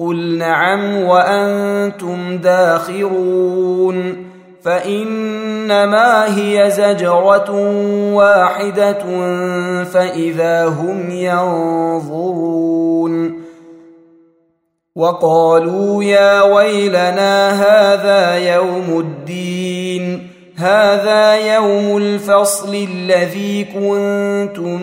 قل نعم وأنتم داخرون فإنما هي زجرة واحدة فإذا هم ينظرون وقالوا يا ويلنا هذا يوم الدين هذا يوم الفصل الذي كنتم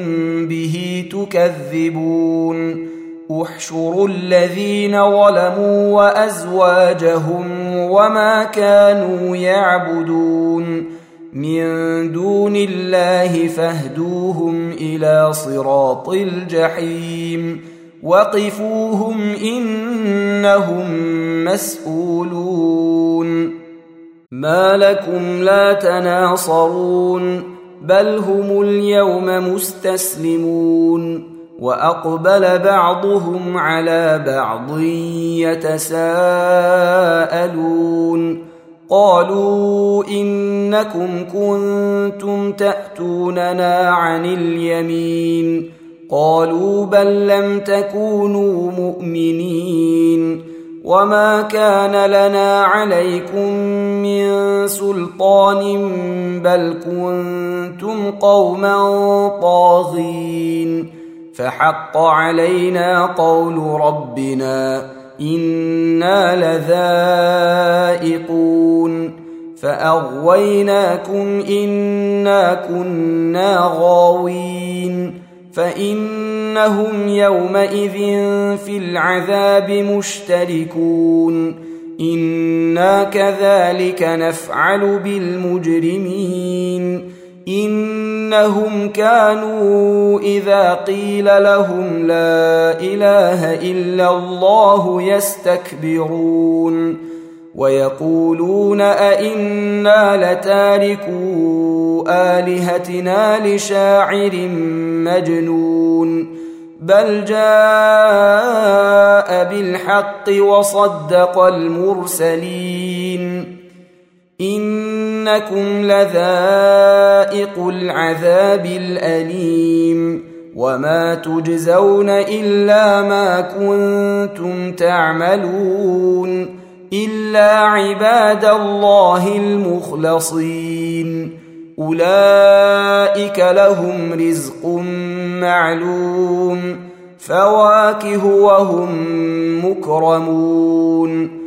به تكذبون احشروا الذين ظلموا وأزواجهم وما كانوا يعبدون من دون الله فاهدوهم إلى صراط الجحيم وقفوهم إنهم مسئولون ما لكم لا تناصرون بل هم اليوم مستسلمون وأقبل بعضهم على بعض يتساءلون. قالوا إنكم كنتم تأتوننا عن اليمين. قالوا بل لم تكونوا مؤمنين. وما كان لنا عليكم من سلطان بل كنتم قوما طاغين. فحق علينا قول ربنا إنا لذائقون فأغويناكم إنا كنا غاوين فإنهم يومئذ في العذاب مشتركون إنا كذلك نفعل بالمجرمين إنهم كانوا إذا قيل لهم لا إله إلا الله يستكبرون ويقولون أئنا لتاركو آلهتنا لشاعر مجنون بل جاء بالحق وصدق المرسلين إنكم لذائق العذاب الأليم وما تجزون إلا ما كنتم تعملون إلا عباد الله المخلصين. أولئك لهم رزق معلوم فواكه وهم مكرمون.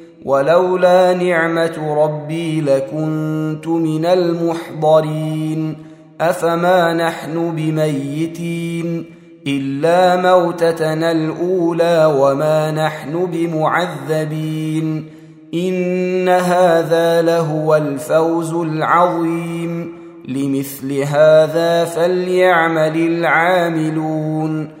ولولا نعمة ربي لكنت من المحضرين. أفما نحن بميتين؟ إلا موتتنا الأولى وما نحن بمعذبين. إن هذا لهو الفوز العظيم. لمثل هذا فليعمل العاملون.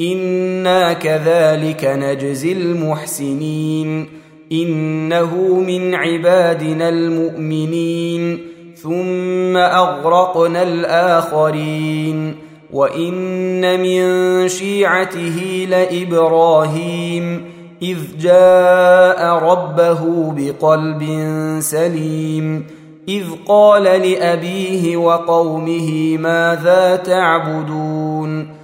أنا كذلك نجزي المحسنين انه من عبادنا المؤمنين ثم اغرقنا الاخرين وان من شيعته لابراهيم اذ جاء ربه بقلب سليم اذ قال لابيه وقومه ماذا تعبدون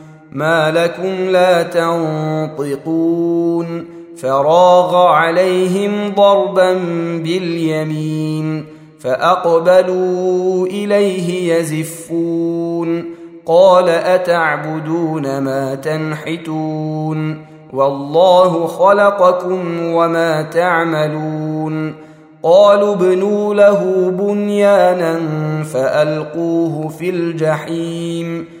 ما لكم لا تنطقون فراغ عليهم ضربا باليمين فاقبلوا اليه يزفون قال اتعبدون ما تنحتون والله خلقكم وما تعملون قالوا ابنوا له بنيانا فالقوه في الجحيم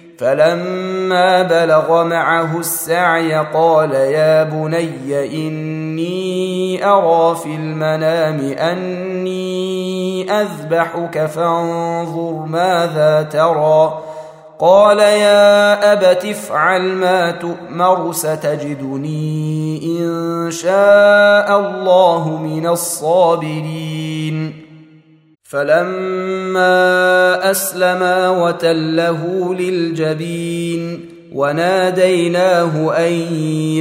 فلما بلغ معه السعي قال يا بني إني أرى في المنام أني أذبحك فانظر ماذا ترى. قال يا أبت افعل ما تؤمر ستجدني إن شاء الله من الصابرين. فلما أسلما وتله للجبين وناديناه أن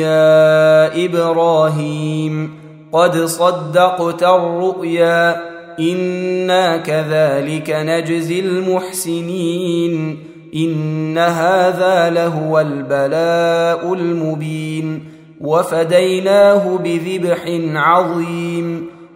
يا إبراهيم قد صدقت الرؤيا إنا كذلك نجزي المحسنين إن هذا لهو البلاء المبين وفديناه بذبح عظيم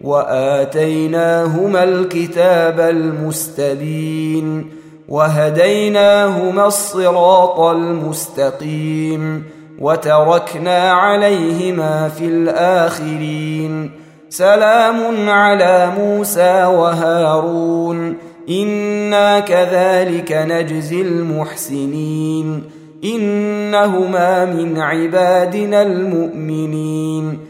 وآتيناهما الكتاب المستبين وهديناهما الصراط المستقيم وتركنا عليهما في الآخرين سلام على موسى وهارون إنا كذلك نجزي المحسنين إنهما من عبادنا المؤمنين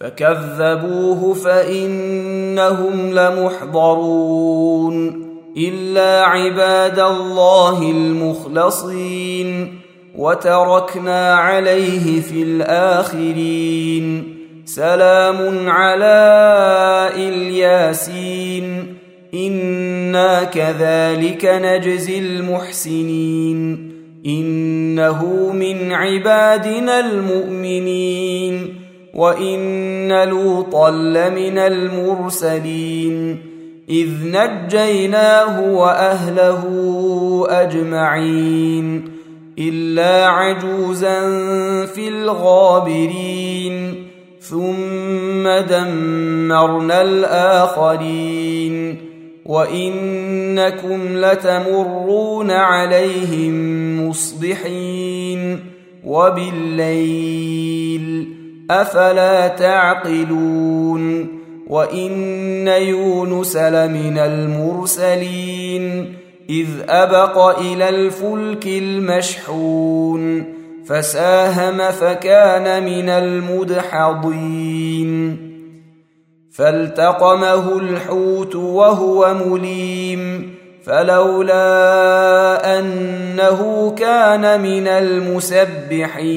فكذبوه فإنهم لمحضرون إلا عباد الله المخلصين وتركنا عليه في الآخرين سلام على إلياسين إنا كذلك نجزي المحسنين إنه من عبادنا المؤمنين وان لوطا لمن المرسلين اذ نجيناه واهله اجمعين الا عجوزا في الغابرين ثم دمرنا الاخرين وانكم لتمرون عليهم مصبحين وبالليل أفلا تعقلون وإن يونس لمن المرسلين إذ أبق إلى الفلك المشحون فساهم فكان من المدحضين فالتقمه الحوت وهو مليم فلولا أنه كان من المسبحين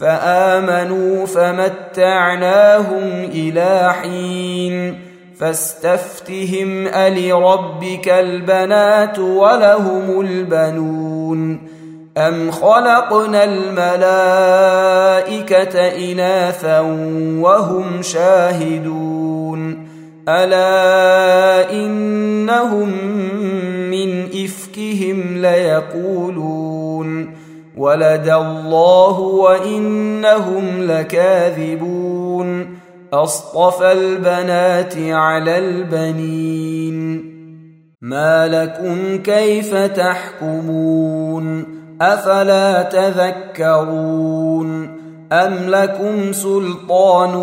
فآمنوا فمتعناهم إلى حين فاستفتهم ألربك البنات ولهم البنون أم خلقنا الملائكة إناثا وهم شاهدون ألا إنهم من إفكهم ليقولون ولد الله وإنهم لكاذبون. أصطفى البنات على البنين. ما لكم كيف تحكمون؟ أفلا تذكرون؟ أم لكم سلطان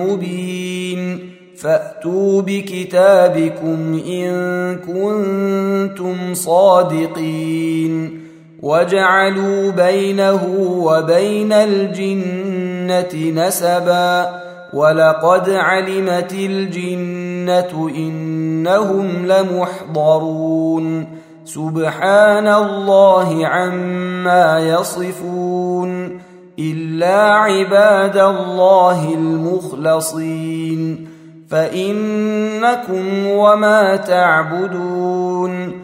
مبين؟ فأتوا بكتابكم إن كنتم صادقين. وجعلوا بينه وبين الجنة نسبا ولقد علمت الجنة إنهم لمحضرون. سبحان الله عما يصفون. إلا عباد الله المخلصين. فإنكم وما تعبدون.